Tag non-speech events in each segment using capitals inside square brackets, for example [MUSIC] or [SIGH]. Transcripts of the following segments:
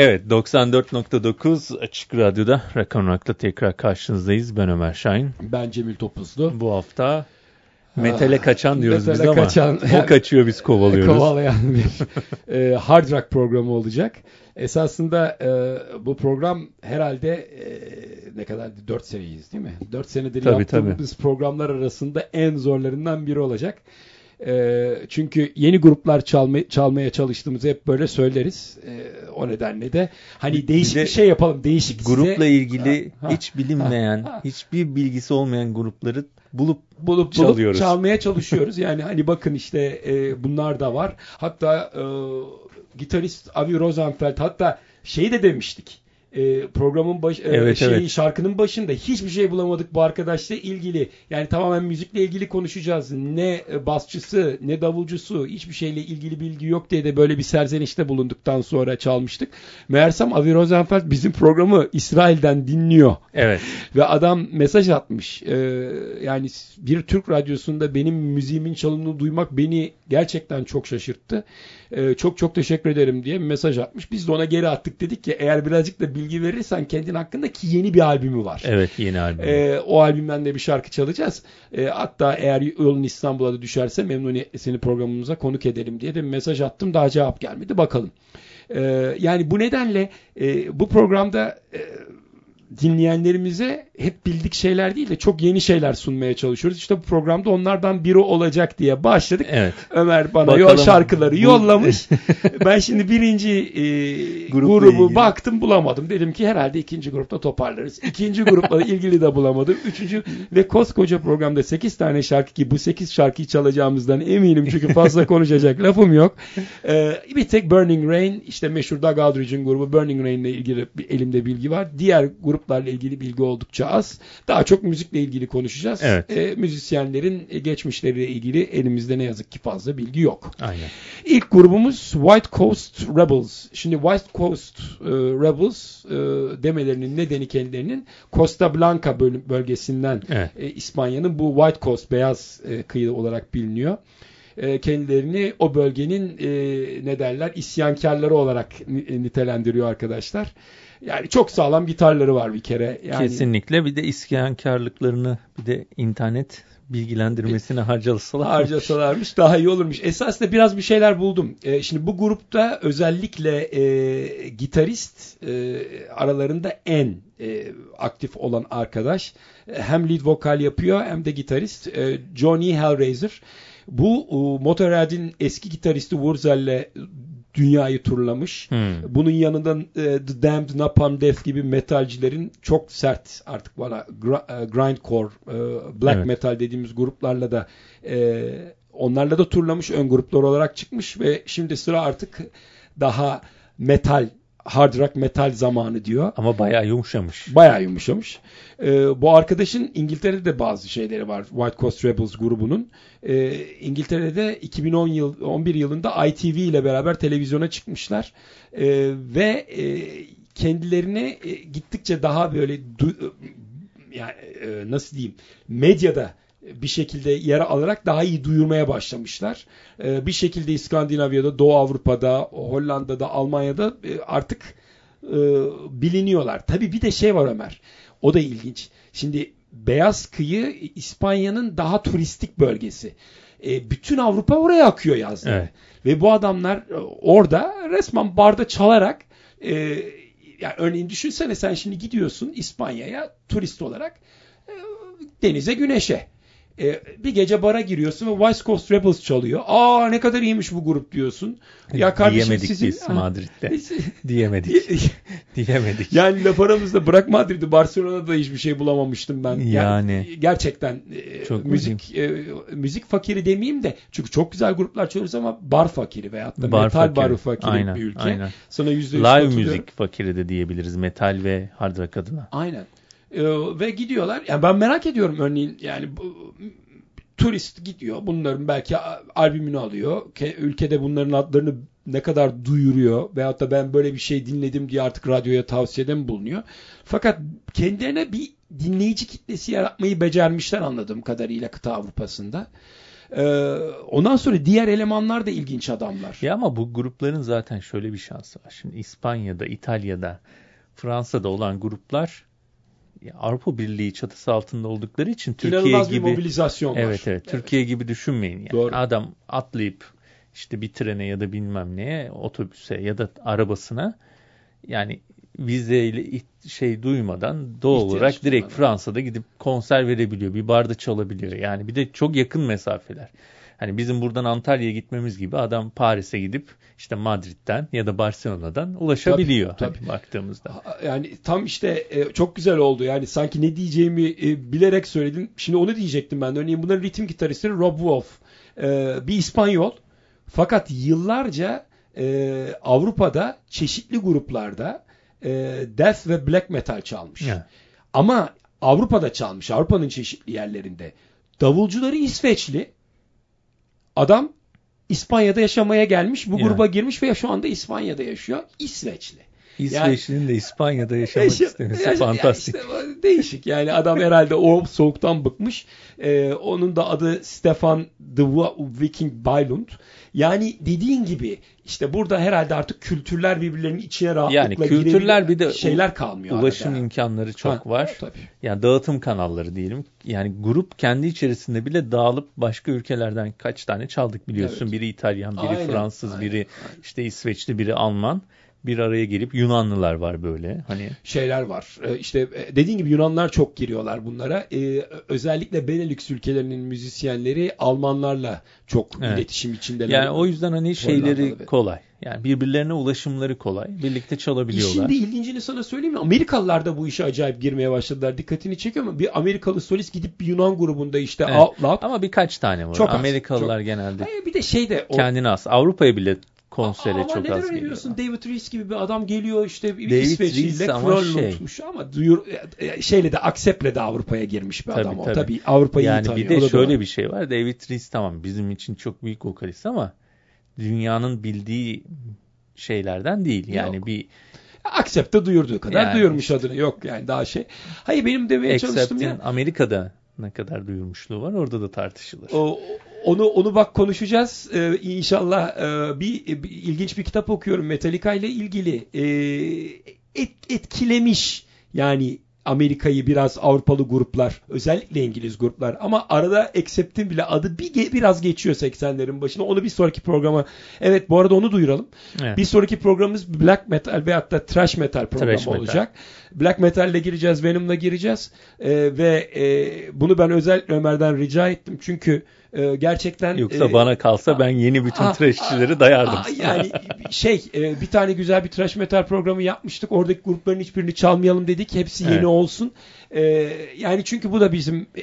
Evet 94.9 Açık Radyo'da Rakam Rock'ta tekrar karşınızdayız. Ben Ömer Şahin. Ben Cemil Topuzlu. Bu hafta metale kaçan diyoruz metale biz ama kaçan, [LAUGHS] o kaçıyor biz kovalıyoruz. Kovalayan bir [LAUGHS] e, hard rock programı olacak. Esasında e, bu program herhalde e, ne kadar 4 seneyiz değil mi? 4 senedir Tabii, yaptığımız programlar arasında en zorlarından biri olacak. E, çünkü yeni gruplar çalma, çalmaya çalıştığımızı hep böyle söyleriz. E, o nedenle de hani değişik de bir şey yapalım. Değişik Grupla size- ilgili Ha, hiç bilinmeyen, ha, ha. hiçbir bilgisi olmayan grupları bulup bulup çalıyoruz. bulup çalmaya [LAUGHS] çalışıyoruz. Yani hani bakın işte e, bunlar da var. Hatta e, gitarist Avi Rosenfeld hatta şey de demiştik. E, programın baş, e, Evet, şeyi, evet. şarkının başında hiçbir şey bulamadık bu arkadaşla ilgili. Yani tamamen müzikle ilgili konuşacağız. Ne e, basçısı, ne davulcusu, hiçbir şeyle ilgili bilgi yok diye de böyle bir serzenişte bulunduktan sonra çalmıştık. Meğersem Avi Rosenfeld bizim programı İsrail'den dinliyor. evet [LAUGHS] Ve adam mesaj atmış. Ee, yani bir Türk radyosunda benim müziğimin çalındığını duymak beni gerçekten çok şaşırttı. Ee, çok çok teşekkür ederim diye mesaj atmış. Biz de ona geri attık dedik ki eğer birazcık da bilgi verirsen kendin hakkında ki yeni bir albümü var. evet yeni albüm. Ee, o albümden de bir şarkı çalacağız. Ee, hatta eğer yolun İstanbul'a da düşerse memnuniyetle seni programımıza konuk edelim diye de bir mesaj attım. Daha cevap gelmedi. Bakalım. Ee, yani bu nedenle e, bu programda e, dinleyenlerimize hep bildik şeyler değil de çok yeni şeyler sunmaya çalışıyoruz. İşte bu programda onlardan biri olacak diye başladık. Evet. Ömer bana Bakalım yol şarkıları yollamış. [LAUGHS] ben şimdi birinci e, Grupla grubu ilgili. baktım bulamadım. Dedim ki herhalde ikinci grupta toparlarız. İkinci grupla [LAUGHS] ilgili de bulamadım. Üçüncü ve koskoca programda 8 tane şarkı ki bu 8 şarkıyı çalacağımızdan eminim çünkü fazla [LAUGHS] konuşacak lafım yok. E, bir tek Burning Rain işte meşhur Doug Aldrich'in grubu Burning Rain ile ilgili bir elimde bilgi var. Diğer gruplarla ilgili bilgi oldukça az. Daha çok müzikle ilgili konuşacağız. Evet. E, müzisyenlerin geçmişleriyle ilgili elimizde ne yazık ki fazla bilgi yok. Aynen. İlk grubumuz White Coast Rebels. Şimdi White Coast e, Rebels e, demelerinin nedeni kendilerinin Costa Blanca böl- bölgesinden Evet. e, İspanya'nın bu White Coast beyaz e, kıyı olarak biliniyor. E, kendilerini o bölgenin e, ne derler isyankarları olarak ni- nitelendiriyor arkadaşlar. Yani çok sağlam gitarları var bir kere. Yani Kesinlikle bir de isyankarlıklarını bir de internet bilgilendirmesine harcasalar. harcasalarmış daha iyi olurmuş. Esasında biraz bir şeyler buldum. E, şimdi bu grupta özellikle e, gitarist e, aralarında en e, aktif olan arkadaş E, hem lead vokal yapıyor hem de gitarist e, Johnny Hellraiser. Bu Motorhead'in eski gitaristi Wurzel'le dünyayı turlamış. Hmm. Bunun yanında e, The Damned, Napalm Death gibi metalcilerin çok sert artık bana e, grindcore, e, black Evet. metal dediğimiz gruplarla da e, onlarla da turlamış ön gruplar olarak çıkmış ve şimdi sıra artık daha metal hard rock metal zamanı diyor. Ama bayağı yumuşamış. Bayağı yumuşamış. Ee, bu arkadaşın İngiltere'de de bazı şeyleri var. White Coast Rebels grubunun. Ee, İngiltere'de 2010 yıl 11 yılında ITV ile beraber televizyona çıkmışlar. Ee, ve e, kendilerini e, gittikçe daha böyle du- yani e, nasıl diyeyim medyada bir şekilde yer alarak daha iyi duyurmaya başlamışlar. Ee, bir şekilde İskandinavya'da, Doğu Avrupa'da, Hollanda'da, Almanya'da e, artık e, biliniyorlar. Tabii bir de şey var Ömer. O da ilginç. Şimdi Beyaz Kıyı İspanya'nın daha turistik bölgesi. E, bütün Avrupa oraya akıyor yazları. Evet. Ve bu adamlar orada resmen barda çalarak e, yani örneğin düşünsene sen şimdi gidiyorsun İspanya'ya turist olarak e, denize güneşe. E, bir gece bara giriyorsun ve West Coast Rebels çalıyor. Aa ne kadar iyiymiş bu grup diyorsun. Ya kardeşim [LAUGHS] Diyemedik sizin... biz. Madrid'de. Diyemedik. Diyemedik. yani laf aramızda bırak Madrid'i Barcelona'da hiçbir şey bulamamıştım ben. Yani. gerçekten e, Çok müzik e, müzik fakiri demeyeyim de çünkü çok güzel gruplar çalıyoruz ama bar fakiri veyahut da Bar metal fakiri. barı fakiri Aynen, bir ülke. aynen. Sana yüzde yüz Live müzik fakiri de diyebiliriz metal ve hard rock adına. Aynen. Ee, ve gidiyorlar. Yani ben merak ediyorum örneğin yani bu, turist gidiyor. Bunların belki albümünü alıyor. Ke- ülkede bunların adlarını ne kadar duyuruyor veyahut da ben böyle bir şey dinledim diye artık radyoya tavsiyede mi bulunuyor. Fakat kendilerine bir dinleyici kitlesi yaratmayı becermişler anladığım kadarıyla kıta Avrupa'sında. Ee, ondan sonra diğer elemanlar da ilginç adamlar. Ya ama bu grupların zaten şöyle bir şansı var. Şimdi İspanya'da, İtalya'da, Fransa'da olan gruplar Avrupa Birliği çatısı altında oldukları için Türkiye İnanılmaz gibi bir mobilizasyon var. Evet, evet Türkiye gibi düşünmeyin yani. Doğru. Adam atlayıp işte bir trene ya da bilmem neye, otobüse ya da arabasına yani vizeyle şey duymadan doğal İhtiyaç olarak direkt. Fransa'da gidip konser verebiliyor. Bir barda çalabiliyor. Yani bir de çok yakın mesafeler. Hani bizim buradan Antalya'ya gitmemiz gibi adam Paris'e gidip işte Madrid'den ya da Barcelona'dan ulaşabiliyor. Tabii, hani [LAUGHS] baktığımızda. Yani tam işte e, çok güzel oldu. Yani sanki ne diyeceğimi e, bilerek söyledin. Şimdi onu diyecektim ben de. Örneğin bunların ritim gitaristi Rob Wolf. E, bir İspanyol. Fakat yıllarca Avrupa'da çeşitli gruplarda death ve black metal çalmış. Yani. Ama Avrupa'da çalmış. Avrupa'nın çeşitli yerlerinde. Davulcuları İsveçli. Adam İspanya'da yaşamaya gelmiş. Bu gruba girmiş ve şu anda İspanya'da yaşıyor. İsveçli. İsveç'in de İspanya'da [LAUGHS] yaşamak Yaşa- istemesi yaşa- fantastik. yani işte değişik yani adam herhalde o soğuktan bıkmış. Ee, onun da adı Stefan the Viking Bylund. Yani dediğin gibi işte burada herhalde artık kültürler birbirlerinin içine rahatlıkla Yani kültürler bir de şeyler kalmıyor. Ulaşım arada. imkanları çok Ha, var. Tabii. Yani dağıtım kanalları diyelim. Yani grup kendi içerisinde bile dağılıp başka ülkelerden kaç tane çaldık biliyorsun. Evet. Biri İtalyan, biri Aynen, Fransız, aynen, biri aynen. işte İsveçli, biri Alman. Bir araya gelip Yunanlılar var böyle. Hani şeyler var. Ee, işte e, dediğin gibi Yunanlar çok giriyorlar bunlara. Ee, özellikle Benelux ülkelerinin müzisyenleri Almanlarla çok Evet. iletişim içindeler. yani o yüzden hani şeyleri kolay. Yani birbirlerine ulaşımları kolay. Birlikte çalabiliyorlar. İşin de ilgincini sana söyleyeyim mi? Amerikalılar da bu işe acayip girmeye başladılar. Dikkatini çekiyor mu? Bir Amerikalı solist gidip bir Yunan grubunda işte Evet. Out Loud. Ama birkaç tane var. Çok az, Amerikalılar genelde Hayır, bir de şey de o kendine az. Avrupa'ya bile konsere Ama çok az geliyor. diyorsun? David Rees gibi bir adam geliyor işte bir David İsveçliyle ama Kron şey- unutmuş ama duyur e, şeyle de Accept'le de Avrupa'ya girmiş bir Tabii, adam o. tabii. Tabii Avrupa'yı iyi Yani tanıyor. bir de şöyle doğru. bir şey var. David Rees tamam bizim için çok büyük vokalist ama dünyanın bildiği şeylerden değil. Yani Yok. bir Accept'te duyurduğu kadar Yani duyurmuş adını. Yok yani daha şey. Hayır benim demeye çalıştım ya. Amerika'da ne kadar duyurmuşluğu var orada da tartışılır. O, onu onu bak konuşacağız. Ee, inşallah e, bir, bir ilginç bir kitap okuyorum Metallica ile ilgili. Ee, et, etkilemiş yani Amerika'yı biraz Avrupalı gruplar, özellikle İngiliz gruplar ama arada Accept'in bile adı bir biraz geçiyor 80'lerin başına. Onu bir sonraki programa. Evet bu arada onu duyuralım. Evet. Bir sonraki programımız Black Metal veyahut da Thrash Metal programı Thrash metal. Black Metal'le gireceğiz, Venom'la gireceğiz. Ee, ve e, bunu ben özellikle Ömer'den rica ettim. Çünkü e, gerçekten... Yoksa e, bana kalsa ben yeni bütün Aa, trashçileri dayardım. Aa, yani şey e, bir tane güzel bir thrash metal programı yapmıştık. Oradaki grupların hiçbirini çalmayalım dedik. Hepsi yeni Evet. olsun. E, yani çünkü bu da bizim e,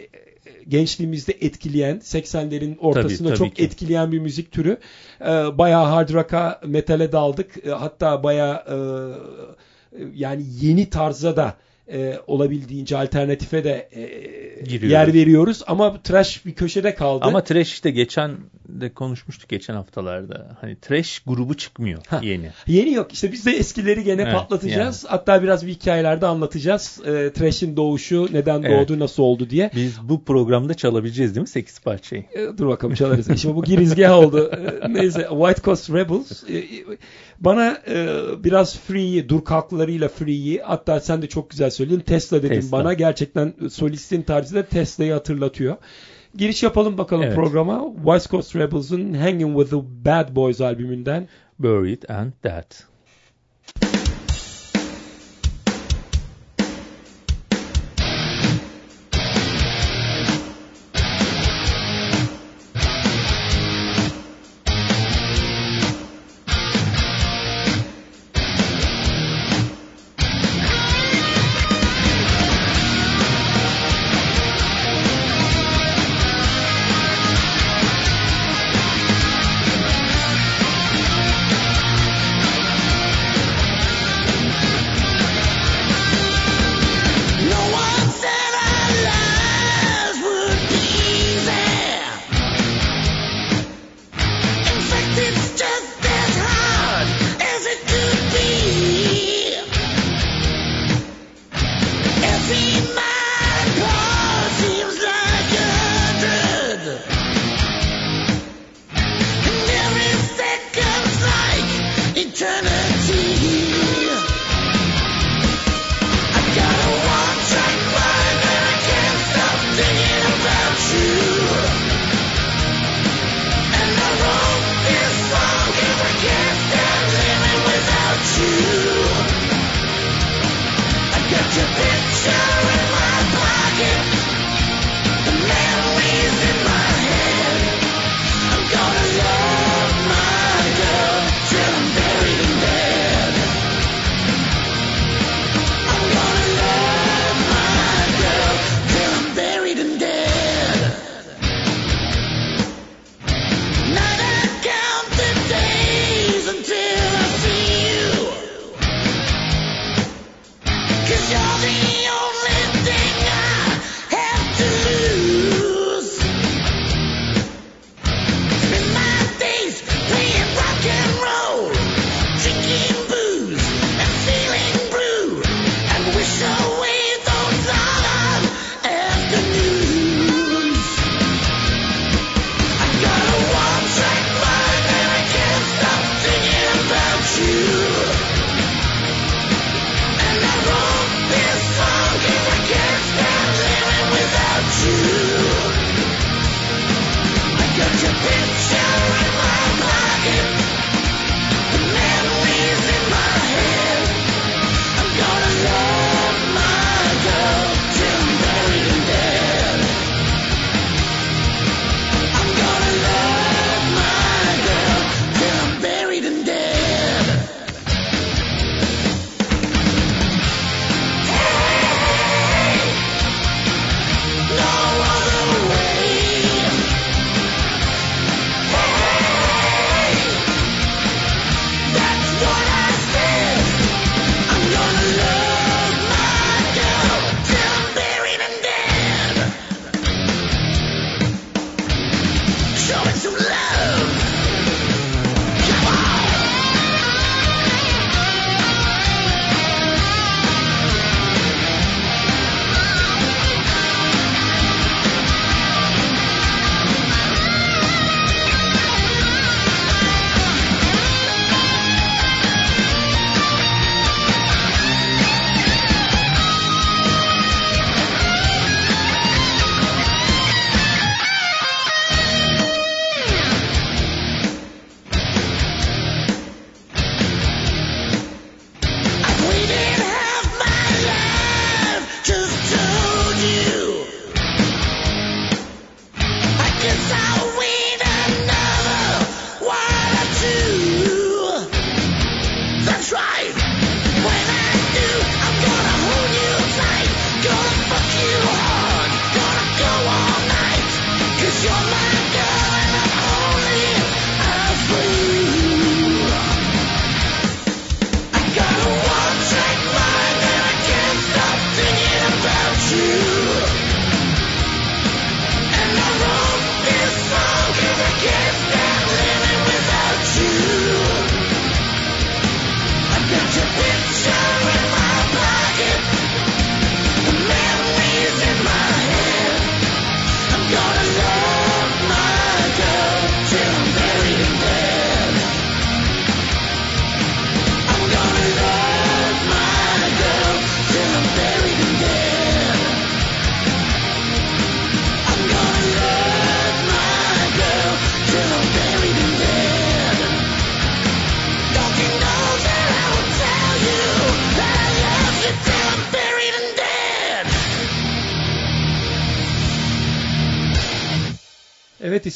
gençliğimizde etkileyen 80'lerin ortasında tabii çok ki. etkileyen bir müzik türü. E, bayağı hard rock'a, metale daldık. E, hatta bayağı e, yani yeni tarza da e, olabildiğince alternatife de e, Giriyoruz. yer veriyoruz ama trash bir köşede kaldı. Ama trash işte geçen de konuşmuştuk geçen haftalarda. Hani trash grubu çıkmıyor Ha. yeni. Yeni yok. İşte biz de eskileri gene Evet, patlatacağız. Hatta biraz bir hikayelerde anlatacağız. E, Trash'in doğuşu, neden Evet. doğdu, nasıl oldu diye. Biz bu programda çalabileceğiz değil mi 8 parçayı? E, dur bakalım çalarız. Şimdi bu girizgah oldu. E, neyse White Coast Rebels. E, e, bana e, biraz Free'yi, dur kalklarıyla Free'yi hatta sen de çok güzel söyledin. Tesla dedin Tesla. bana. Gerçekten solistin tarzı da Tesla'yı hatırlatıyor. Giriş yapalım bakalım Evet. programa. West Coast Rebels'ın Hanging with the Bad Boys albümünden Buried and Dead.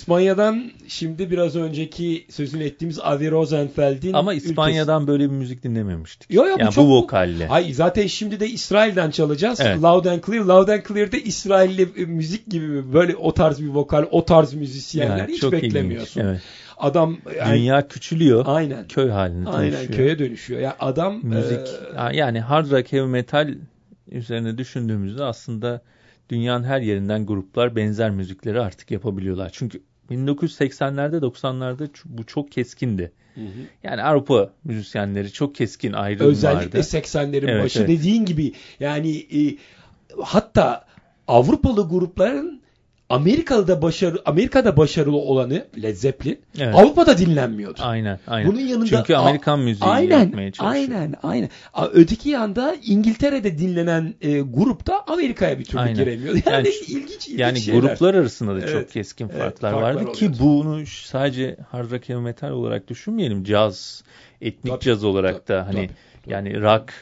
İspanya'dan şimdi biraz önceki sözünü ettiğimiz Avi Rosenfeld'in Ama İspanya'dan böyle bir müzik dinlememiştik. Yo, yo, bu yani çok- bu vokalle. Ay zaten şimdi de İsrail'den çalacağız. Evet. Loud and Clear. Loud and Clear'de İsrailli e, müzik gibi? Böyle o tarz bir vokal, o tarz müzisyenler Yani hiç beklemiyorsun. ilginç, evet. Adam yani, Dünya küçülüyor. aynen. Köy haline Aynen dönüşüyor. köye dönüşüyor. Ya adam Müzik e, yani hard rock heavy metal üzerine düşündüğümüzde aslında dünyanın her yerinden gruplar benzer müzikleri artık yapabiliyorlar. Çünkü 1980'lerde 90'larda ç- bu çok keskindi. Yani Avrupa müzisyenleri çok keskin ayrım özellikle vardı. 80'lerin Evet, başı evet. dediğin gibi yani e, hatta Avrupalı grupların Amerika'da başarı Amerika'da başarılı olanı Led Zeppelin Evet. Avrupa'da dinlenmiyordu. Aynen, aynen. Bunun yanında Çünkü Amerikan müziği aynen, yapmaya çalışıyor. Aynen, aynen. Öteki yanda İngiltere'de dinlenen e, grup da Amerika'ya bir türlü Aynen. giremiyor. Yani, Yani- [LAUGHS] ilginç ilginç Yani şeyler. gruplar arasında da Evet. çok keskin Evet, farklar farklar vardı ki oluyordu. bunu ş- sadece hard rock heavy metal olarak düşünmeyelim. Caz, etnik Tabii, caz olarak da tabii, hani tabii, tabii. yani rock,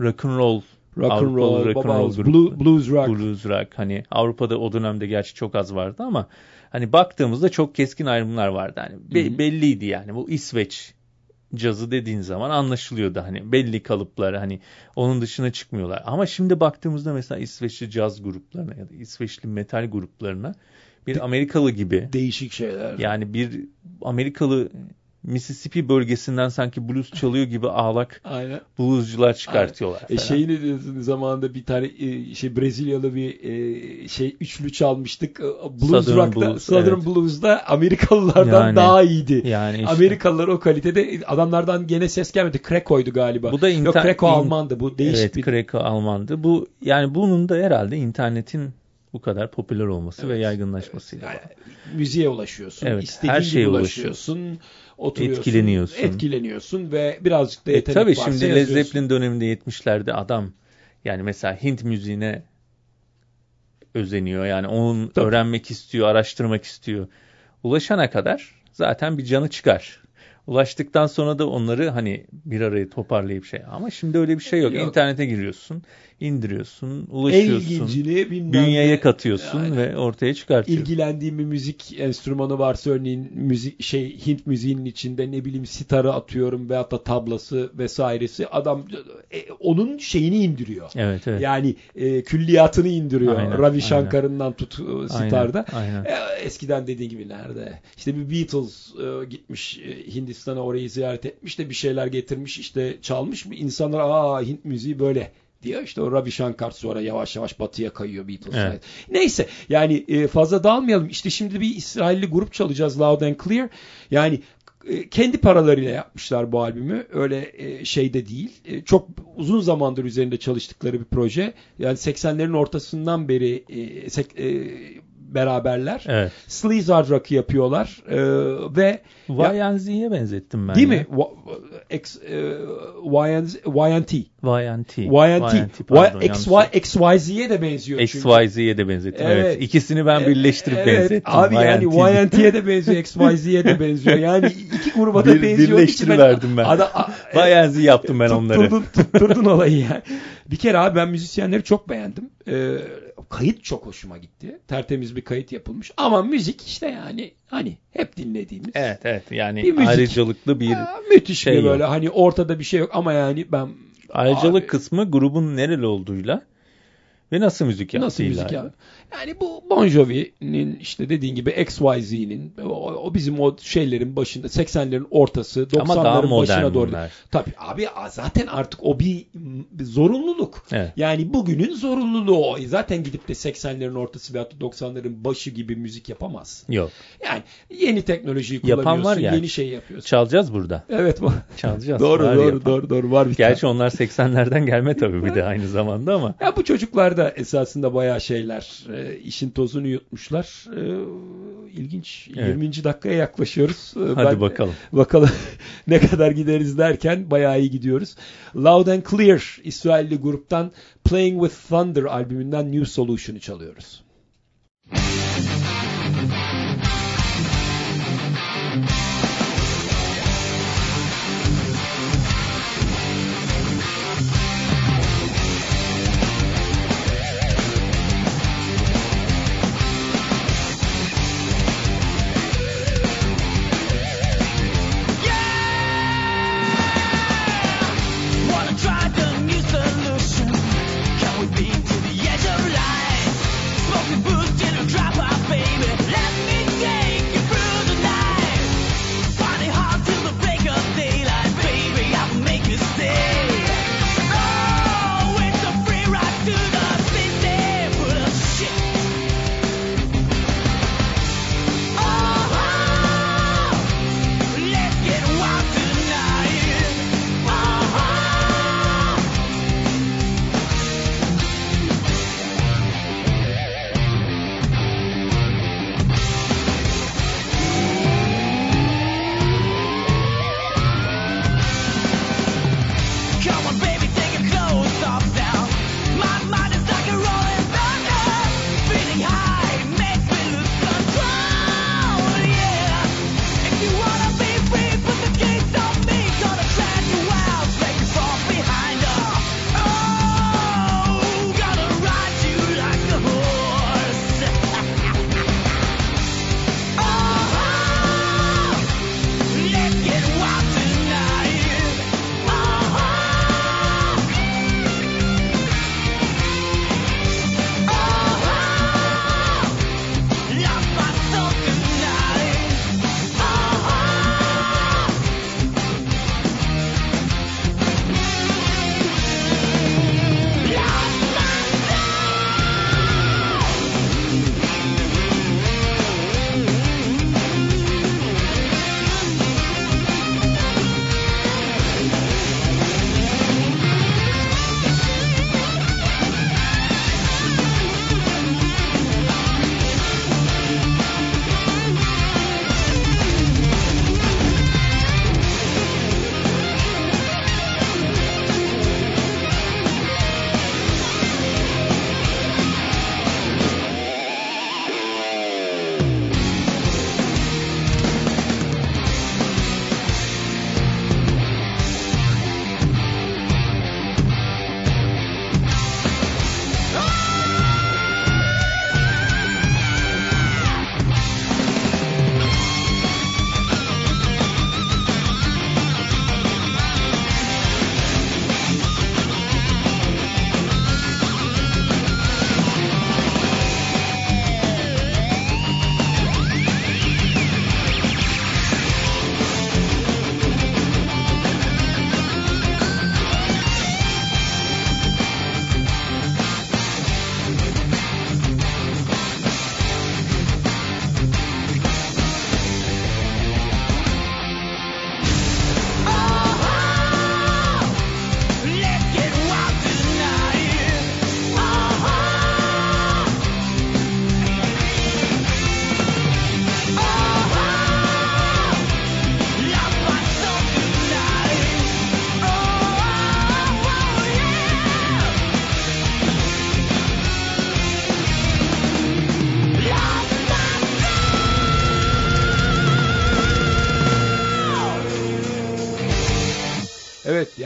rock and roll, rock and roll, rock and roll grubu. blue- blues rock. blues rock hani Avrupa'da o dönemde gerçi çok az vardı ama hani baktığımızda çok keskin ayrımlar vardı. Hani be- Hı hı. belliydi yani bu İsveç cazı dediğin zaman anlaşılıyordu hani belli kalıplar hani onun dışına çıkmıyorlar. Ama şimdi baktığımızda mesela İsveçli caz gruplarına ya da İsveçli metal gruplarına bir Amerikalı gibi Değişik şeyler. yani bir Amerikalı Mississippi bölgesinden sanki blues çalıyor gibi ağlak Aynen. bluescular çıkartıyorlar. E falan. şeyini diyorsun zamanında bir tane e, şey Brezilyalı bir e, şey üçlü çalmıştık. E, Blues Southern Rock'ta, Blues, Southern evet. Blues'da Amerikalılardan Yani- daha iyiydi. yani işte. Amerikalılar o kalitede adamlardan gene ses gelmedi. Kreko'ydu galiba. Bu da Yok inter- Kreko in- Almandı. Bu değişik evet, bir Kreko Almandı. Bu yani bunun da herhalde internetin bu kadar popüler olması ve Evet. yaygınlaşmasıyla. Yani bağlı. müziğe ulaşıyorsun. Evet, istediğin her gibi şeye ulaşıyorsun. Oturuyorsun. Etkileniyorsun. Etkileniyorsun ve birazcık da E, yetenek tabii varsa şimdi Led. Zeppelin döneminde 70'lerde adam yani mesela Hint müziğine özeniyor. Yani Tabii. öğrenmek istiyor, araştırmak istiyor. Ulaşana kadar zaten bir canı çıkar. Ulaştıktan sonra da onları hani bir araya toparlayıp şey. Ama şimdi öyle bir şey yok. Yok. İnternete giriyorsun, indiriyorsun, ulaşıyorsun, ne- katıyorsun Aynen. ve ortaya çıkartıyorsun. ilgilendiğim bir müzik enstrümanı varsa örneğin müzik şey Hint müziğinin içinde ne bileyim sitarı atıyorum veyahut da tablası vesairesi adam e, onun şeyini indiriyor. Evet, evet. Yani e, külliyatını indiriyor. Aynen, Ravi. Shankar'ından tut e, sitarda. Aynen, aynen. E, eskiden dediğin gibi nerede? İşte bir Beatles e, gitmiş e, Hindistan'a orayı ziyaret etmiş de bir şeyler getirmiş işte çalmış. İnsanlar aa Hint müziği böyle diyor. İşte o Ravi Shankar sonra yavaş yavaş batıya kayıyor Beatles. Evet. Neyse yani e, fazla dağılmayalım. İşte şimdi bir İsrailli grup çalacağız Loud and Clear. Yani e, kendi paralarıyla yapmışlar bu albümü. Öyle e, şeyde değil. Çok uzun zamandır üzerinde çalıştıkları bir proje. Yani 80'lerin ortasından beri beraberler. Evet. Sleaze hard rock'ı yapıyorlar e, ve YNZ'ye benzettim ben. değil ya. mi? Wa- X, e, YNZ, YNT. YNT. YNT. pardon, Y- yanlış XY, XYZ'ye de benziyor çünkü. XYZ'ye de benzettim. Evet. Evet. İkisini ben birleştirip Evet, benzettim. Abi yani YNT. YNT'ye de benziyor, XYZ'ye de benziyor. Yani iki gruba da Bir- benziyor. birleştiriverdim ben. Ada, a- [LAUGHS] YNZ yaptım ben onları. Tutturdun, tutturdun olayı yani. Bir kere abi ben müzisyenleri çok beğendim. Ee, kayıt çok hoşuma gitti. Tertemiz bir kayıt yapılmış. Ama müzik işte yani hani hep dinlediğimiz. Evet evet yani Bir müzik. ayrıcalıklı bir Aa, müthiş şey bir yok. böyle hani ortada bir şey yok ama yani ben ayrıcalık Abi, kısmı grubun nereli olduğuyla ve nasıl müzik yaptığıyla. Nasıl müzik ya? Yani bu Bon Jovi'nin işte dediğin gibi XYZ'nin o, o bizim o şeylerin başında 80'lerin ortası Ama daha 90'ların modern başına doğru. bunlar. Tabii abi zaten artık o bir, zorunluluk. Evet. Yani bugünün zorunluluğu o. Zaten gidip de 80'lerin ortası veyahut da 90'ların başı gibi müzik yapamaz. Yok. Yani yeni teknolojiyi Yapan kullanıyorsun, var ya. yeni şey yapıyorsun. Çalacağız burada. Evet. Çalacağız. [LAUGHS] doğru doğru, yapan. doğru doğru var bir Gerçi tane. onlar 80'lerden gelme tabii bir de [LAUGHS] aynı zamanda ama. Ya bu çocuklar da esasında bayağı şeyler. e, işin tozunu yutmuşlar. E, ilginç. Evet. 20. dakikaya yaklaşıyoruz. E, Hadi bakalım. [LAUGHS] Bakalım [LAUGHS] ne kadar gideriz derken bayağı iyi gidiyoruz. Loud and Clear İsrailli gruptan Playing with Thunder albümünden New Solution'ı çalıyoruz.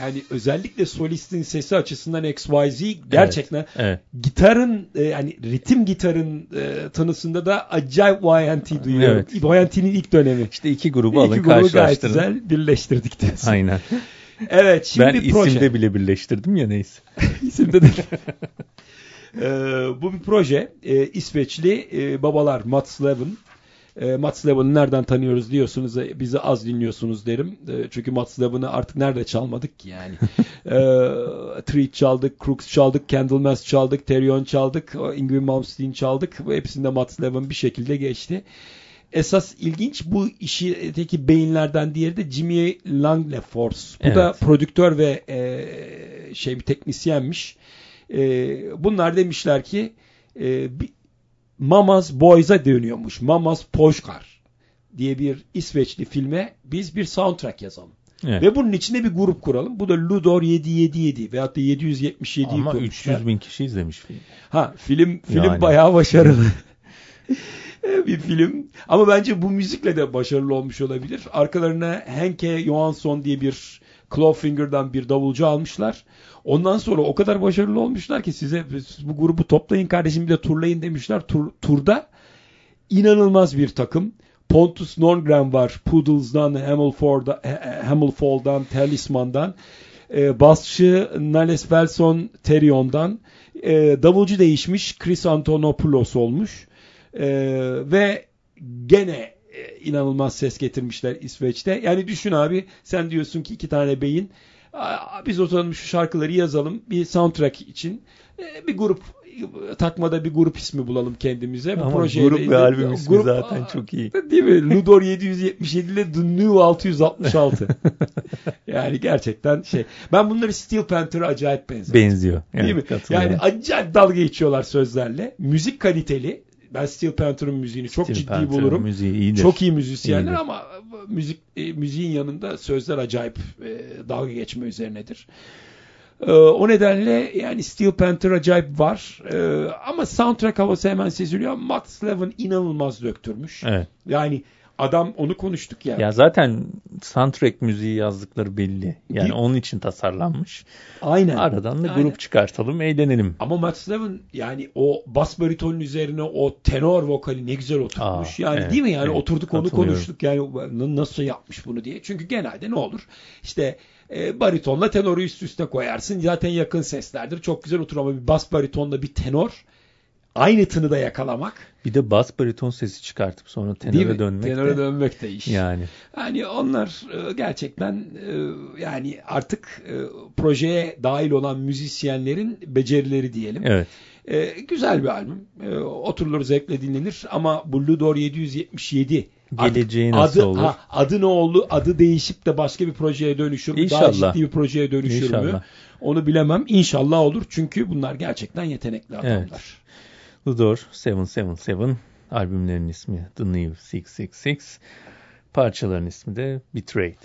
Yani özellikle solistin sesi açısından XYZ gerçekten Evet, evet. gitarın e, yani ritim gitarın e, tanısında da acayip YNT duyuyorum. Evet. YNT'nin ilk dönemi. İşte iki grubu alın İki grubu gayet karşılaştırın. güzel birleştirdik diyorsun. Aynen. Evet şimdi ben proje. isimde bile birleştirdim ya neyse. [LAUGHS] İsimde de. [LAUGHS] Ee, bu bir proje. Ee, İsveçli e, babalar Mats Levin. E, Mats Levin'i nereden tanıyoruz diyorsunuz. e, Bizi az dinliyorsunuz derim. E, çünkü Mats Levin'i artık nerede çalmadık ki yani. [LAUGHS] e, Treat çaldık, Crooks çaldık, Candlemass çaldık, Terion çaldık, Ingrid Malmsteen çaldık. Bu hepsinde Mats Levin bir şekilde geçti. Esas ilginç bu işteki beyinlerden diğeri de Jimmy Langlefors. Bu da Evet. prodüktör ve e, şey bir teknisyenmiş. E, bunlar demişler ki e, bir, Mamas Boys'a dönüyormuş. Mamas Poşkar diye bir İsveçli filme biz bir soundtrack yazalım. Evet. Ve bunun içinde bir grup kuralım. Bu da Ludor 777 veyahut da 777'yi Ama kurmuşlar. 300 bin kişi izlemiş film. Ha film film Yani. bayağı başarılı. [LAUGHS] bir film. Ama bence bu müzikle de başarılı olmuş olabilir. Arkalarına Henke Johansson diye bir Clawfinger'dan bir davulcu almışlar. Ondan sonra o kadar başarılı olmuşlar ki size siz bu grubu toplayın kardeşim bir de turlayın demişler. Tur, turda inanılmaz bir takım. Pontus Norngren var. Poodles'dan, Hamilford'dan, Hamilfall'dan, Talisman'dan. E, basçı Nales Velson Terion'dan. E, davulcu değişmiş. Chris Antonopoulos olmuş. E, ve gene inanılmaz ses getirmişler İsveç'te. Yani düşün abi sen diyorsun ki iki tane beyin biz o zaman şu şarkıları yazalım bir soundtrack için E, bir grup takmada bir grup ismi bulalım kendimize. Bu Ama projeyle grup ilgili- ve albüm ismi grup- zaten çok iyi. Değil mi? Ludor 777 ile The New 666. [LAUGHS] yani gerçekten şey. Ben bunları Steel Panther'a acayip. Benziyor. Evet, Değil mi? katılıyorum. Yani acayip dalga geçiyorlar sözlerle. Müzik kaliteli. Ben Steel Panther'ın müziğini çok Steel ciddi Panther'ın bulurum. Müziği iyidir. Çok iyi müzisyenler İyidir. ama müzik e, müziğin yanında sözler acayip e, dalga geçme üzerinedir. E, o nedenle yani Steel Panther acayip var. E, ama soundtrack havası hemen seziliyor. Max Levin inanılmaz döktürmüş. Evet. Yani adam onu konuştuk ya. Ya zaten soundtrack müziği yazdıkları belli. Yani Değil- onun için tasarlanmış. Aynen. Aradan da Aynen. grup çıkartalım, eğlenelim. Ama Max Levin yani o bas baritonun üzerine o tenor vokali ne güzel oturtmuş. Aa, yani evet, değil mi yani evet, oturduk onu konuştuk yani nasıl yapmış bunu diye. Çünkü genelde ne olur? İşte e, baritonla tenoru üst üste koyarsın. Zaten yakın seslerdir. Çok güzel oturur ama bir bas baritonla bir tenor aynı tını da yakalamak. Bir de bas bariton sesi çıkartıp sonra tenöre dönmek Tenöre de dönmek de iş. yani. Yani onlar e, gerçekten e, yani artık e, projeye dahil olan müzisyenlerin becerileri diyelim. Evet. E, güzel bir albüm. E, oturulur zevkle dinlenir ama bu Ludor 777 Geleceği adı, nasıl adı, olur? Ha, adı ne oldu? Adı değişip de başka bir projeye dönüşür mü? Daha İnşallah. ciddi bir projeye dönüşür mü? İnşallah. Onu bilemem. İnşallah olur. Çünkü bunlar gerçekten yetenekli adamlar. Evet. Ludor 777 albümlerin ismi The New 666 parçaların ismi de Betrayed.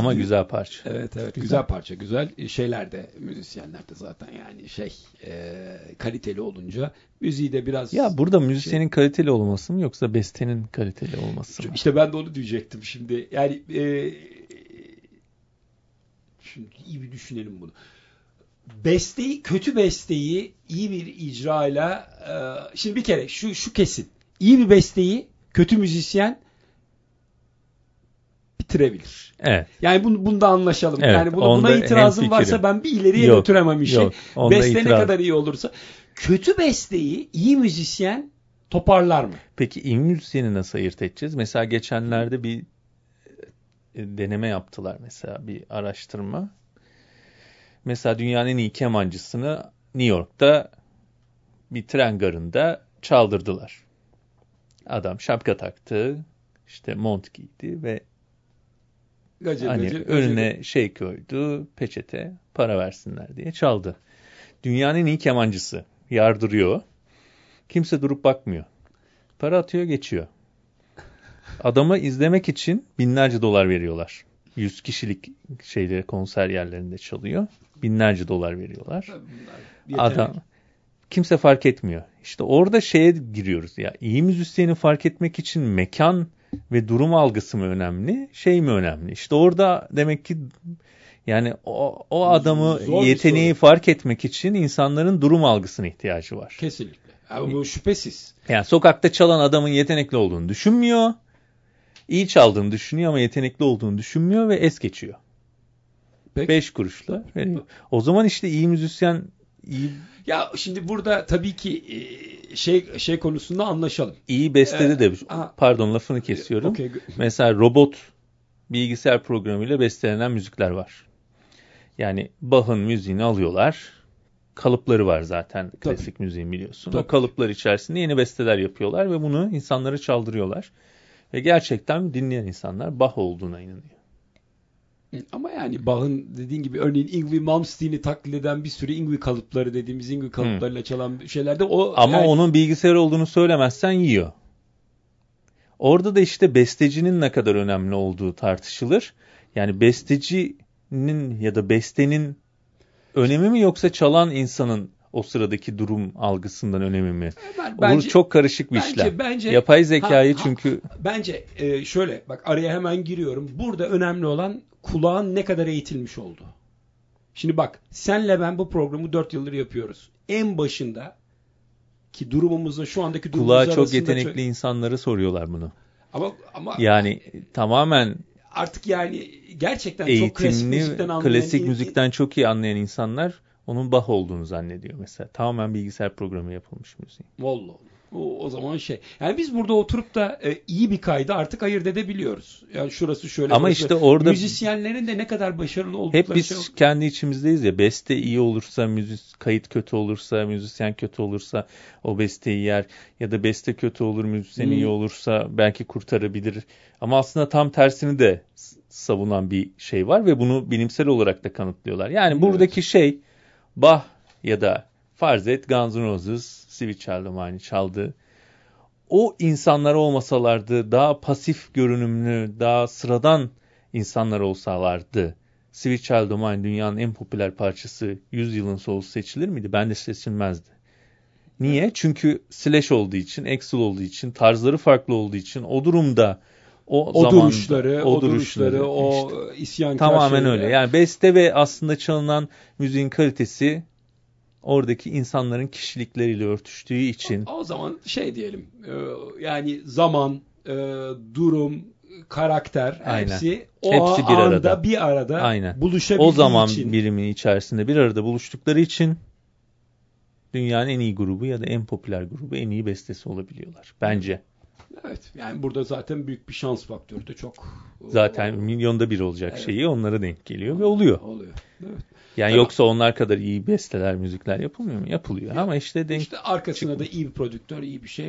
Ama güzel parça. Evet evet güzel, Güzel. parça güzel şeyler de müzisyenler de zaten yani şey e, kaliteli olunca müziği de biraz Ya burada müzisyenin kaliteli olması mı yoksa bestenin kaliteli olması mı? işte ben de onu diyecektim şimdi yani e, şimdi iyi bir düşünelim bunu besteyi kötü besteyi iyi bir icrayla e, şimdi bir kere şu şu kesin iyi bir besteyi kötü müzisyen bitirebilir. Evet. Yani bunu, bunda anlaşalım. Evet, yani buna, buna itirazım varsa ben bir ileriye Yok, götüremem işi. yok, Beste ne itiraz. kadar iyi olursa. Kötü besteyi iyi müzisyen toparlar mı? Peki iyi müzisyeni nasıl ayırt edeceğiz? Mesela geçenlerde bir e, deneme yaptılar mesela bir araştırma. Mesela dünyanın en iyi kemancısını New York'ta bir tren garında çaldırdılar. Adam şapka taktı, işte mont giydi ve Gacır hani gacır. önüne şey koydu, peçete, para versinler diye çaldı. Dünyanın en iyi kemancısı yardırıyor. Kimse durup bakmıyor. Para atıyor, geçiyor. Adamı izlemek için binlerce dolar veriyorlar. 100 kişilik şeyleri konser yerlerinde çalıyor. Binlerce dolar veriyorlar. Yetenek. Adam kimse fark etmiyor. İşte orada şeye giriyoruz ya. İyi müzisyeni fark etmek için mekan ve durum algısı mı önemli, şey mi önemli? İşte orada demek ki yani o, o adamı Zor yeteneği fark etmek için insanların durum algısına ihtiyacı var. Kesinlikle. Yani bu şüphesiz. Yani sokakta çalan adamın yetenekli olduğunu düşünmüyor. İyi çaldığını düşünüyor ama yetenekli olduğunu düşünmüyor ve es geçiyor. Peki. 5 kuruşla. O zaman işte iyi müzisyen iyi Ya şimdi burada tabii ki e, şey şey konusunda anlaşalım. iyi bestede de Ee, aha. pardon lafını kesiyorum. Okey. Mesela robot bilgisayar programıyla bestelenen müzikler var. Yani Bach'ın müziğini alıyorlar. Kalıpları var zaten klasik müziğin biliyorsun. Tabii. O kalıplar içerisinde yeni besteler yapıyorlar ve bunu insanlara çaldırıyorlar. Ve gerçekten dinleyen insanlar Bach olduğuna inanıyor. Ama yani Bach'ın dediğin gibi örneğin Ingwie Malmsteen'i taklit eden bir sürü Ingwie kalıpları dediğimiz Ingwie kalıplarıyla çalan şeylerde o Ama yani- onun bilgisayar olduğunu söylemezsen yiyor. Orada da işte bestecinin ne kadar önemli olduğu tartışılır. Yani bestecinin ya da bestenin önemi mi yoksa çalan insanın o sıradaki durum algısından önemi mi? Ben- Olur bence- çok karışık bir bence- işlem. bence- Yapay zekayı Ha, ha, çünkü Bence e, şöyle bak araya hemen giriyorum. Burada önemli olan kulağın ne kadar eğitilmiş olduğu. Şimdi bak senle ben bu programı 4 yıldır yapıyoruz. En başında ki durumumuzla şu andaki durumumuz kulağa çok yetenekli insanları soruyorlar bunu. Ama ama Yani tamamen artık yani gerçekten çok klasik eğitimli, müzikten anlayan klasik müzikten çok iyi anlayan insanlar onun Bach olduğunu zannediyor mesela. Tamamen bilgisayar programı yapılmış müziği. Vallahi. O, o zaman şey. Yani biz burada oturup da e, iyi bir kaydı artık ayırt edebiliyoruz. Yani şurası şöyle. Ama burası- işte orada- müzisyenlerin de ne kadar başarılı oldukları Hep biz şey. kendi içimizdeyiz ya. Beste iyi olursa, müzik kayıt kötü olursa, müzisyen kötü olursa o besteyi yer ya da beste kötü olur, müzisyen Hmm. iyi olursa belki kurtarabilir. Ama aslında tam tersini de savunan bir şey var ve bunu bilimsel olarak da kanıtlıyorlar. Yani Evet. buradaki şey Bach ya da farz et Guns N' Roses Sweet Child O' Mine'i çaldı. O insanlar olmasalardı daha pasif görünümlü, daha sıradan insanlar olsalardı Sweet Child O' Mine dünyanın en popüler parçası 100 yılın solusu seçilir miydi? Bence seçilmezdi. Niye? Çünkü Slash olduğu için, Axl olduğu için, tarzları farklı olduğu için o durumda o, o zamanda, duruşları, o, duruşları, o işte. isyankar Tamamen şeyler. öyle. Yani beste ve aslında çalınan müziğin kalitesi oradaki insanların kişilikleriyle örtüştüğü için O zaman şey diyelim. e, yani zaman, e, durum, karakter Aynen. hepsi o Hepsi bir anda arada. bir arada Aynen. buluşabildiği o zaman için. birimi içerisinde bir arada buluştukları için dünyanın en iyi grubu ya da en popüler grubu en iyi bestesi olabiliyorlar. Bence. Evet. Yani burada zaten büyük bir şans faktörü de çok. Zaten milyonda bir olacak Evet. şeyi onlara denk geliyor ve oluyor. Oluyor. Evet. Yani Evet. yoksa onlar kadar iyi besteler, müzikler yapılmıyor mu? Yapılıyor. Ama işte denk İşte arkasına da iyi bir prodüktör, iyi bir şey.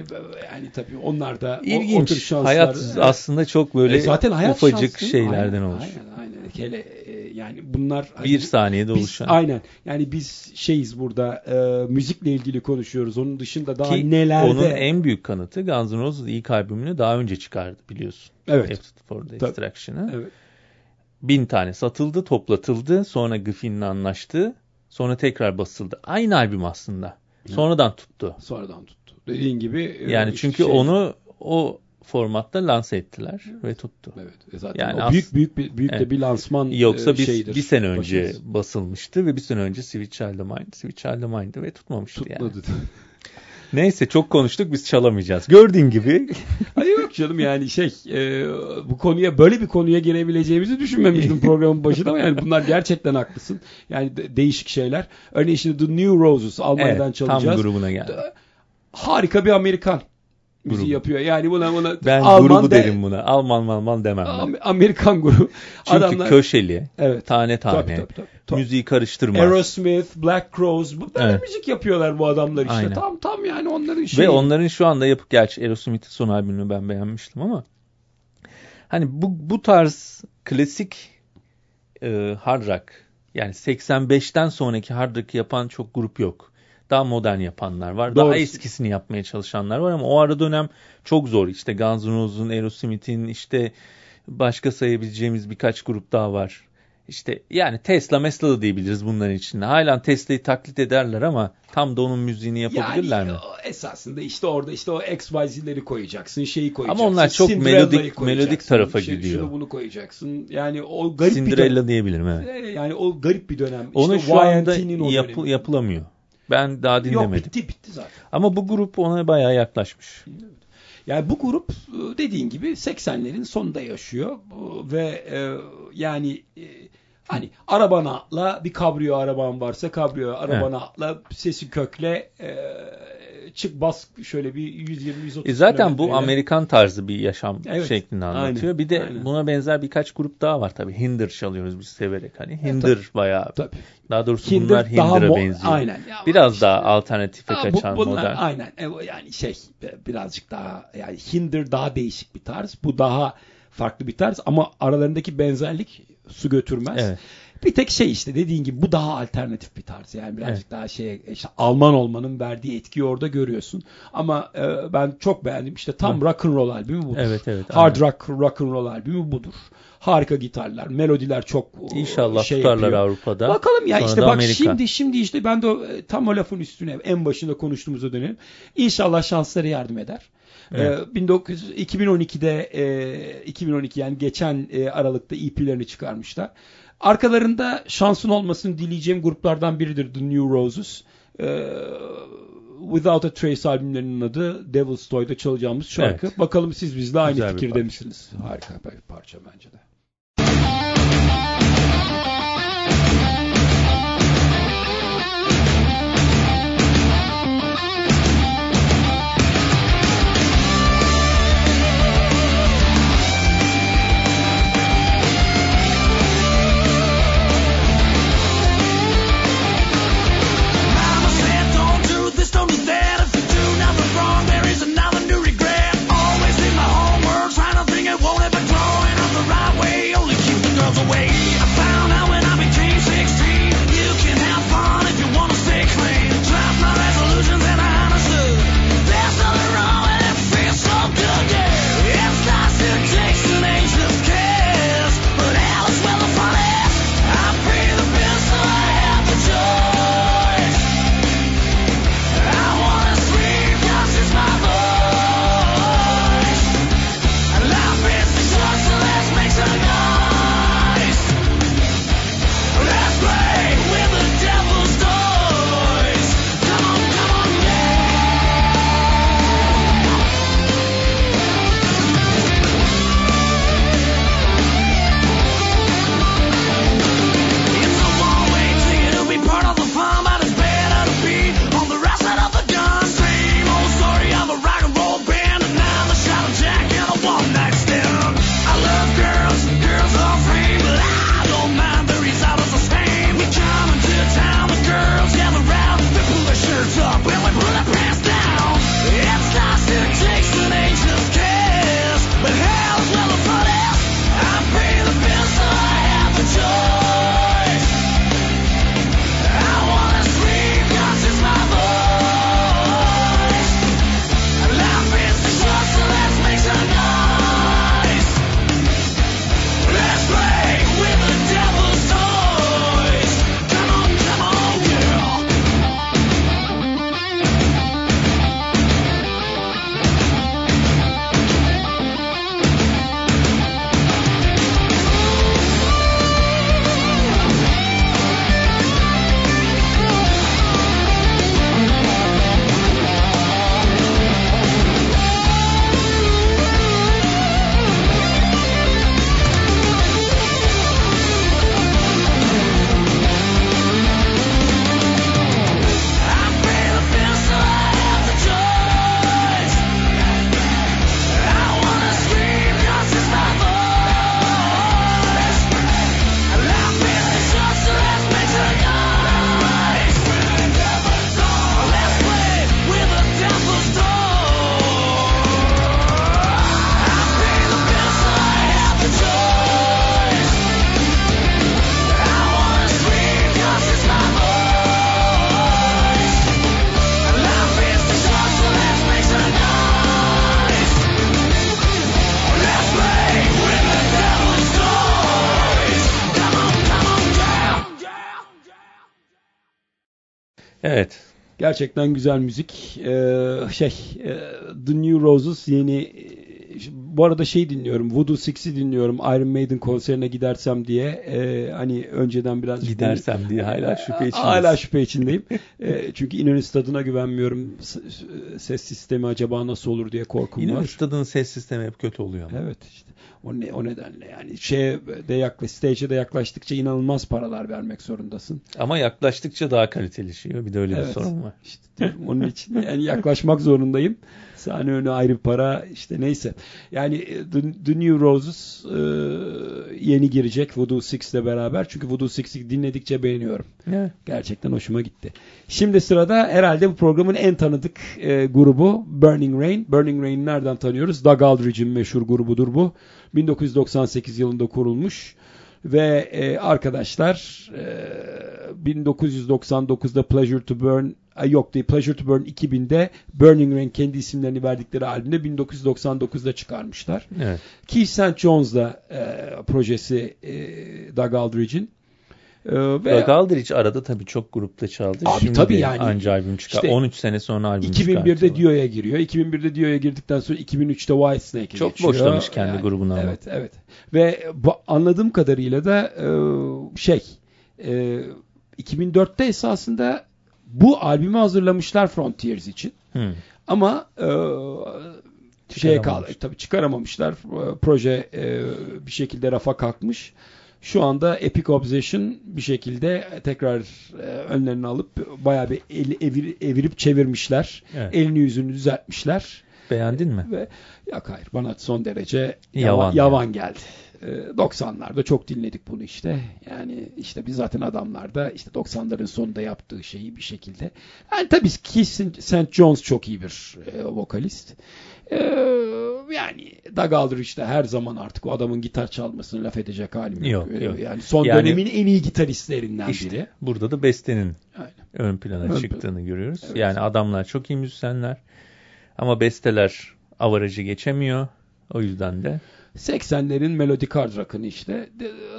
Yani tabii onlar da o, o ilginç. şanslar. Hayat Evet. aslında çok böyle E zaten hayat ufacık şans değil mi? şeylerden aynen, oluşuyor. Aynen, aynen. Hele e, yani bunlar Bir saniyede biz, oluşan. Aynen. Yani biz şeyiz burada e, müzikle ilgili konuşuyoruz. Onun dışında daha Ki nelerde. onun en büyük kanıtı Guns N' Roses ilk albümünü daha önce çıkardı biliyorsun. Evet. Appetite for the. Extraction'ı. Evet. Bin tane satıldı, toplatıldı. Sonra Griffin'le anlaştı. Sonra tekrar basıldı. Aynı albüm aslında. Sonradan tuttu. Sonradan tuttu. Dediğin gibi. e, Yani çünkü şey- onu o formatta lanse ettiler ve tuttu. Evet. e Zaten Yani o büyük büyük bir büyük de Evet. bir lansman Yoksa e, bir, şeyidir. bir sene önce Başarısı. basılmıştı ve bir sene önce Sweet Child O' Mine, Sweet Child O' Mine'dı ve tutmamıştı yani. Neyse çok konuştuk biz çalamayacağız. Gördüğün gibi [LAUGHS] Hayır yok canım yani şey e, bu konuya böyle bir konuya girebileceğimizi düşünmemiştim [LAUGHS] programın başında ama yani bunlar gerçekten haklısın. Yani de- değişik şeyler. Örneğin şimdi The New Roses Almanya'dan evet, tam çalacağız. grubuna geldi. Harika bir Amerikan müziği Grubu. yapıyor. Yani buna buna Ben Alman grubu de- derim buna. Alman Alman demem ben. Am- Amerikan grubu. [LAUGHS] Çünkü Adamlar köşeli, evet. tane tane, Tabii, tabii, tabii, tabii. müziği karıştırmaz. Aerosmith, Black Crowes bu böyle Evet. müzik yapıyorlar bu adamlar işte. Aynen. Tam tam yani onların şeyi. Ve onların şu anda yapıp gerçi Aerosmith'in son albümünü ben beğenmiştim ama hani bu bu tarz klasik e, hard rock yani 85'ten sonraki hard rock yapan çok grup yok. Daha modern yapanlar var. Daha Doğru. eskisini yapmaya çalışanlar var ama o ara dönem çok zor. İşte Guns N' Roses'un, Aerosmith'in işte başka sayabileceğimiz birkaç grup daha var. İşte yani Tesla, Mesla da diyebiliriz bunların içinde. Halen Tesla'yı taklit ederler ama tam da onun müziğini yapabilirler yani mi? esasında işte orada işte o XYZ'leri koyacaksın, şeyi koyacaksın. Ama onlar çok melodik- melodik tarafa şey- gidiyor. Şunu bunu koyacaksın. Yani o garip bir Cinderella dönem. diyebilirim evet. Ee, Yani o garip bir dönem. Onu işte şu anda YNT'nin dönemi. yapılamıyor. Ben daha Yok dinlemedim. bitti bitti zaten. Ama bu grup ona bayağı yaklaşmış. Yani bu grup e, dediğin gibi 80'lerin sonunda yaşıyor ve e, yani e, hani arabana atla bir kabrio araban varsa kabrio arabana atla sesi kökle e, çık bas şöyle bir 120-130 E zaten bu. Amerikan tarzı bir yaşam Evet, şeklini anlatıyor. aynen, bir de aynen. buna benzer birkaç grup daha var tabii. Hinder çalıyoruz biz severek hani. Hinder bayağı. Tabii. Daha doğrusu Hinder bunlar Hinder'a benziyor. aynen. Ya Biraz işte- daha alternatife bu- kaçan bunlar, modern. Aynen. E, yani şey e, birazcık daha yani Hinder daha değişik bir tarz. Bu daha farklı bir tarz ama aralarındaki benzerlik su götürmez. Evet. Bir tek şey işte dediğin gibi bu daha alternatif bir tarz. Yani birazcık Evet. daha şey işte Alman olmanın verdiği etkiyi orada görüyorsun. Ama e, ben çok beğendim. İşte tam rock and roll albümü budur. Evet, evet, Hard aynen. rock rock and roll albümü budur. Harika gitarlar, melodiler çok e, İnşallah şey tutarlar yapıyor. Avrupa'da. Bakalım ya Sonra işte bak Amerika. şimdi şimdi işte ben de e, tam o lafın üstüne en başında konuştuğumuza dönelim. İnşallah şansları yardım eder. Evet. Ee, 1900 2012'de e, 2012 yani geçen e, Aralık'ta EP'lerini çıkarmışlar. Arkalarında şansın olmasını dileyeceğim gruplardan biridir The New Roses. Ee, Without a Trace albümlerinin adı Devil's Toy'da çalacağımız şarkı. Evet. Bakalım siz bizle aynı Güzel fikirde misiniz? Harika bir parça bence de. Gerçekten güzel müzik. Ee, şey, e, The New Roses yeni e, bu arada şey dinliyorum. Voodoo Six'i dinliyorum. Iron Maiden konserine gidersem diye. Ee, hani önceden biraz Gidersem diye hala şüphe içindeyiz. Hala şüphe içindeyim. Ee, çünkü İnönü Stadı'na güvenmiyorum. Ses sistemi acaba nasıl olur diye korkum Yine var. stadın ses sistemi hep kötü oluyor ama. Evet işte. O, ne, o nedenle yani şeye de yaklaş, stage'e de yaklaştıkça inanılmaz paralar vermek zorundasın. Ama yaklaştıkça daha kaliteleşiyor. Bir de öyle bir Evet. sorun var. İşte diyorum, onun için yani yaklaşmak zorundayım. Sahne önü ayrı bir para işte neyse. Yani e, The, New Roses e, yeni girecek Voodoo Six ile beraber. Çünkü Voodoo Six'i dinledikçe beğeniyorum. Evet. Gerçekten hoşuma gitti. Şimdi sırada herhalde bu programın en tanıdık e, grubu Burning Rain. Burning Rain'i nereden tanıyoruz? Doug Aldrich'in meşhur grubudur bu. 1998 yılında kurulmuş. Ve e, arkadaşlar e, 1999'da Pleasure to Burn ay yok değil Pleasure to Burn 2000'de Burning Rain kendi isimlerini verdikleri albümde 1999'da çıkarmışlar. Evet. Keith St. John's'la e, projesi e, Doug Aldrich'in. E, ve Doug Aldrich arada tabii çok grupta çaldı. Abi Şimdi tabii yani. anca albüm çıkar. İşte 13 sene sonra albüm 2001'de çıkartıyorlar. Dio'ya giriyor. 2001'de Dio'ya girdikten sonra 2003'te Whitesnake'e Çok geçiyor. boşlamış kendi grubunu ama. Evet, evet. Ve anladığım kadarıyla da e, şey e, 2004'te esasında bu albümü hazırlamışlar Frontiers için. Hı. Ama e, şeye kaldı. Tabii çıkaramamışlar. E, Proje e, bir şekilde rafa kalkmış. Şu anda Epic Obsession bir şekilde tekrar e, önlerini alıp bayağı bir el, evir- evirip çevirmişler. Evet. Elini yüzünü düzeltmişler. Beğendin mi? Ve yok hayır bana son derece Yavan yavan, yani. geldi. Ee, 90'larda çok dinledik bunu işte. Yani işte biz zaten adamlar da işte 90'ların sonunda yaptığı şeyi bir şekilde. Yani tabii Keith St. Jones çok iyi bir e, vokalist. Ee, yani Doug Aldrich de her zaman artık o adamın gitar çalmasını laf edecek halim yok. Yok, Ee, yok. Yani son Yani- dönemin en iyi gitaristlerinden İşte biri. burada da bestenin Aynen. ön plana Ön çıktığını görüyoruz. Evet. Yani adamlar çok iyi müzisyenler ama besteler avarajı geçemiyor. O yüzden de 80'lerin melodic hard rock'ını işte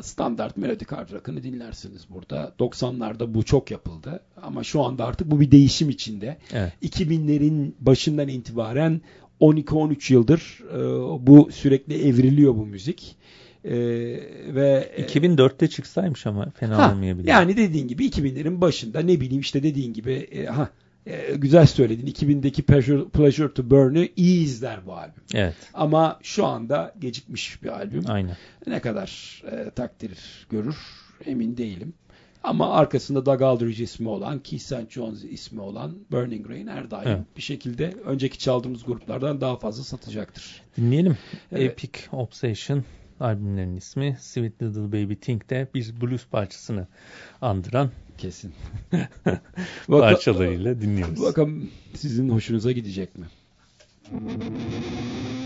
standart melodic hard rock'ını dinlersiniz burada. 90'larda bu çok yapıldı ama şu anda artık bu bir değişim içinde. evet. 2000'lerin başından itibaren 12-13 yıldır e, bu sürekli evriliyor bu müzik. E, ve e, 2004'te çıksaymış ama fena Ha, olmayabilir. yani dediğin gibi 2000'lerin başında ne bileyim işte dediğin gibi e, ha e, güzel söyledin. 2000'deki Pleasure, Pleasure to Burn'ü iyi izler bu albüm. Evet. Ama şu anda gecikmiş bir albüm. Aynen. Ne kadar e, takdir görür emin değilim. Ama arkasında Doug Aldrich ismi olan, Keith St. Jones ismi olan Burning Rain her daim Evet. bir şekilde önceki çaldığımız gruplardan daha fazla satacaktır. Dinleyelim. Evet. Epic Obsession albümlerin ismi. Sweet Little Baby Think de bir blues parçasını andıran Kesin. [LAUGHS] parçalarıyla dinliyoruz. Bakalım sizin hoşunuza gidecek mi? Thank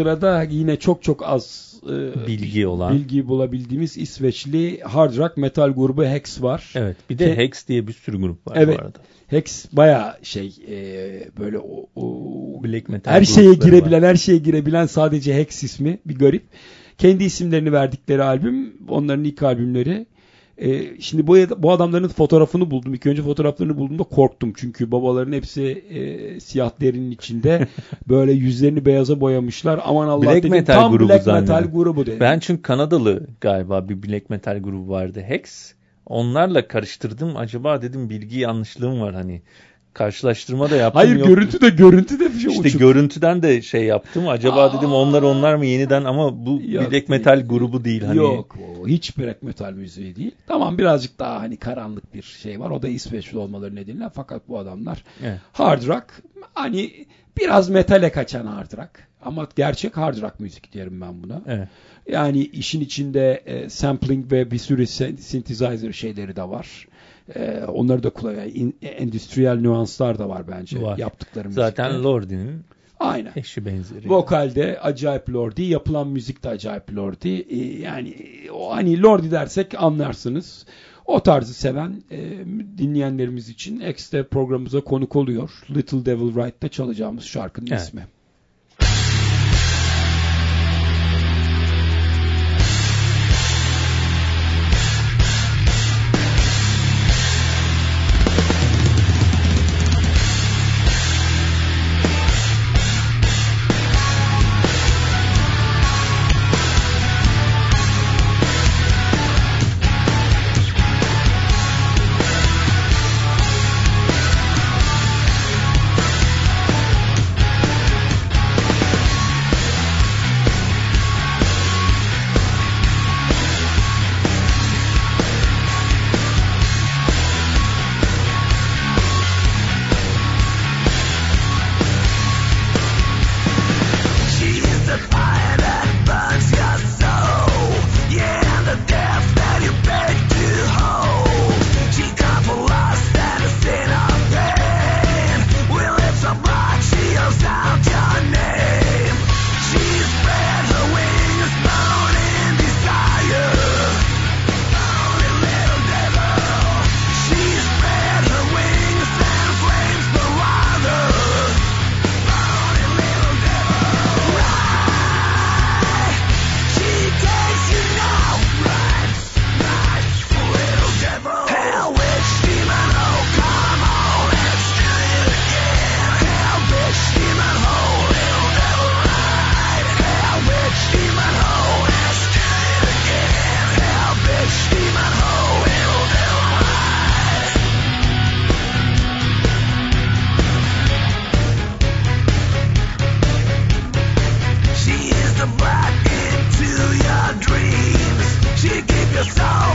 Sırada yine çok çok az e, Bilgi olan. bilgi bulabildiğimiz İsveçli hard rock metal grubu Hex var. Evet. Bir de Ke- Hex diye bir sürü grup var Evet. bu arada. Hex baya şey e, böyle o, o- Black metal her şeye girebilen var. her şeye girebilen sadece Hex ismi bir garip. Kendi isimlerini verdikleri albüm onların ilk albümleri. E, şimdi bu, bu adamların fotoğrafını buldum. İlk önce fotoğraflarını bulduğumda korktum. Çünkü babaların hepsi e, siyah derinin içinde. [LAUGHS] böyle yüzlerini beyaza boyamışlar. Aman Allah Black dedim. metal Tam grubu black zannediyorum. metal grubu dedim. Ben çünkü Kanadalı galiba bir black metal grubu vardı Hex. Onlarla karıştırdım. Acaba dedim bilgi yanlışlığım var hani. Karşılaştırma da yaptım. Hayır yok. görüntü de görüntü de bir şey İşte uçuk. görüntüden de şey yaptım. Acaba Aa. dedim onlar onlar mı yeniden ama bu Yok, black metal değil. grubu değil hani. Yok o hiç black metal müziği değil. Tamam birazcık daha hani karanlık bir şey var. O da İsveçli olmaları nedeniyle. Fakat bu adamlar Evet. hard rock hani biraz metale kaçan hard rock. Ama gerçek hard rock müzik diyelim ben buna. Evet. Yani işin içinde e, sampling ve bir sürü synthesizer şeyleri de var. E, onları da kullanıyor. In- endüstriyel nüanslar da var bence Var. yaptıkları müzikte. Zaten Lordi'nin Aynen. eşi benzeri. Vokalde acayip Lordi, yapılan müzik de acayip Lordi. Ee, yani o hani Lordi dersek anlarsınız. O tarzı seven e, dinleyenlerimiz için X'te programımıza konuk oluyor. Little Devil Right'ta çalacağımız şarkının Evet. ismi. Back into your dreams. She keep your soul.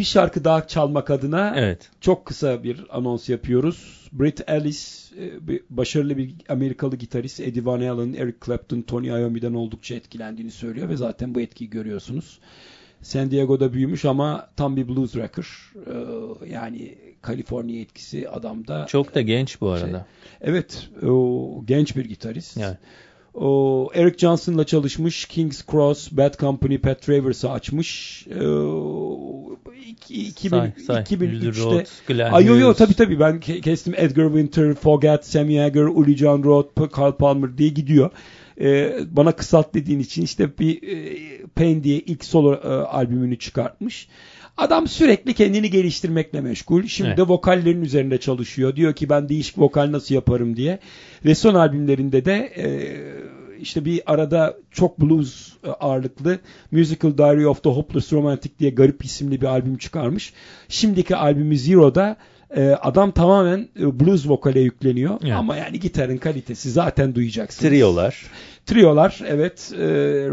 Bir şarkı daha çalmak adına Evet. çok kısa bir anons yapıyoruz. Britt Ellis e, başarılı bir Amerikalı gitarist. Eddie Van Halen, Eric Clapton, Tony Iommi'den oldukça etkilendiğini söylüyor ve zaten bu etkiyi görüyorsunuz. San Diego'da büyümüş ama tam bir blues rocker. Ee, yani Kaliforniya etkisi adamda. Çok da genç bu arada. Evet, o genç bir gitarist. Yani. O Eric Johnson'la çalışmış. King's Cross, Bad Company, Pat Travers'ı açmış. Ee, iki- 2000, Say, say. 2003'te Rhodes, Glenn Ay yo yo tabii tabii ben ke- kestim Edgar Winter, Fogat, Sammy Hagar, Uli John Roth, Carl Palmer diye gidiyor. Ee, bana kısalt dediğin için işte bir e, Pain diye ilk solo e, albümünü çıkartmış. Adam sürekli kendini geliştirmekle meşgul. Şimdi Evet. de vokallerin üzerinde çalışıyor. Diyor ki ben değişik vokal nasıl yaparım diye. Ve son albümlerinde de e, işte bir arada çok blues e, ağırlıklı Musical Diary of the Hopeless Romantic diye garip isimli bir albüm çıkarmış. Şimdiki albümü Zero'da e, adam tamamen e, blues vokale yükleniyor. Evet. Ama yani gitarın kalitesi zaten duyacaksınız. Triolar. Triolar evet. E,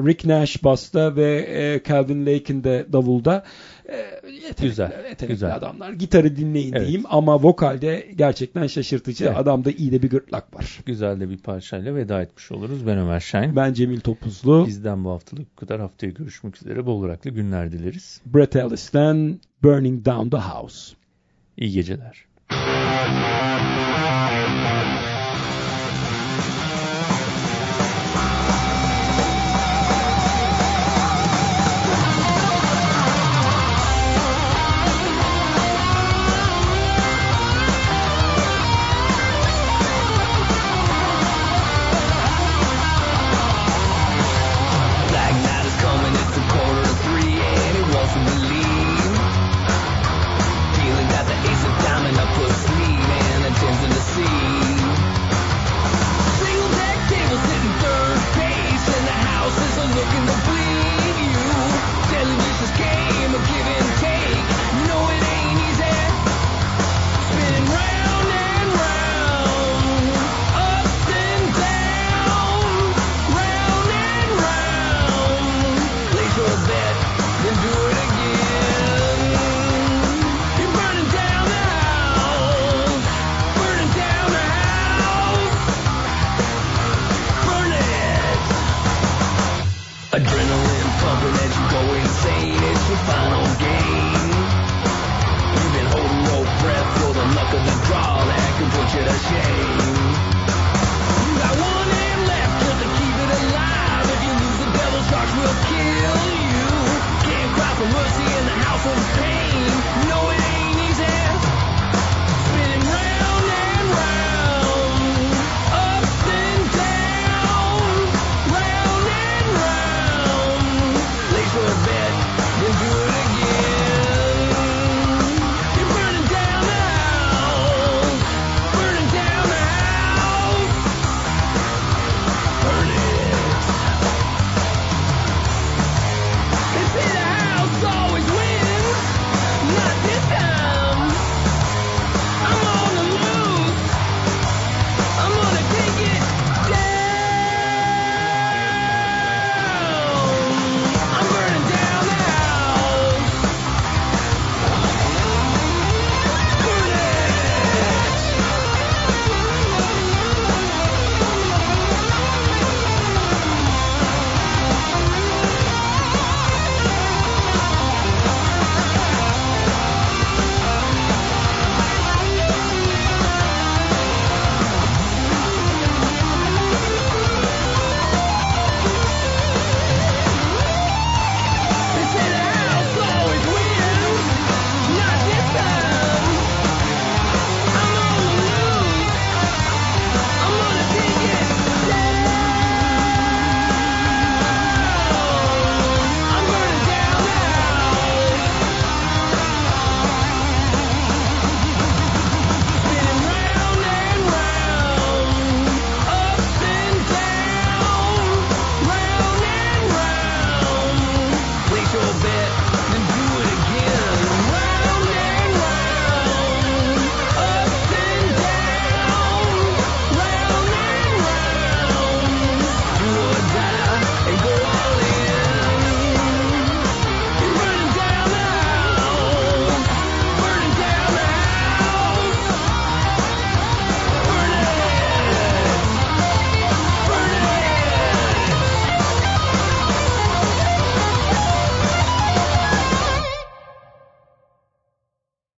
Rick Nash basta ve e, Calvin Lake'in de davulda. E, yetenekli, Güzel, yetenekli güzel. adamlar. Gitarı dinleyin Evet. diyeyim ama vokalde gerçekten şaşırtıcı. Evet. Adamda iyi de bir gırtlak var. Güzel de bir parçayla veda etmiş oluruz. Ben Ömer Şahin. Ben Cemil Topuzlu. Bizden bu haftalık bu kadar. Haftaya görüşmek üzere. Bol raklı günler dileriz. Brett Ellis'ten Burning Down the House. İyi geceler. insane, it's your final game. You've been holding your breath for the luck of the draw that can put you to shame. You got one hand left just to keep it alive. If you lose, the devil's sharks will kill you. Can't cry for mercy in the house of pain. No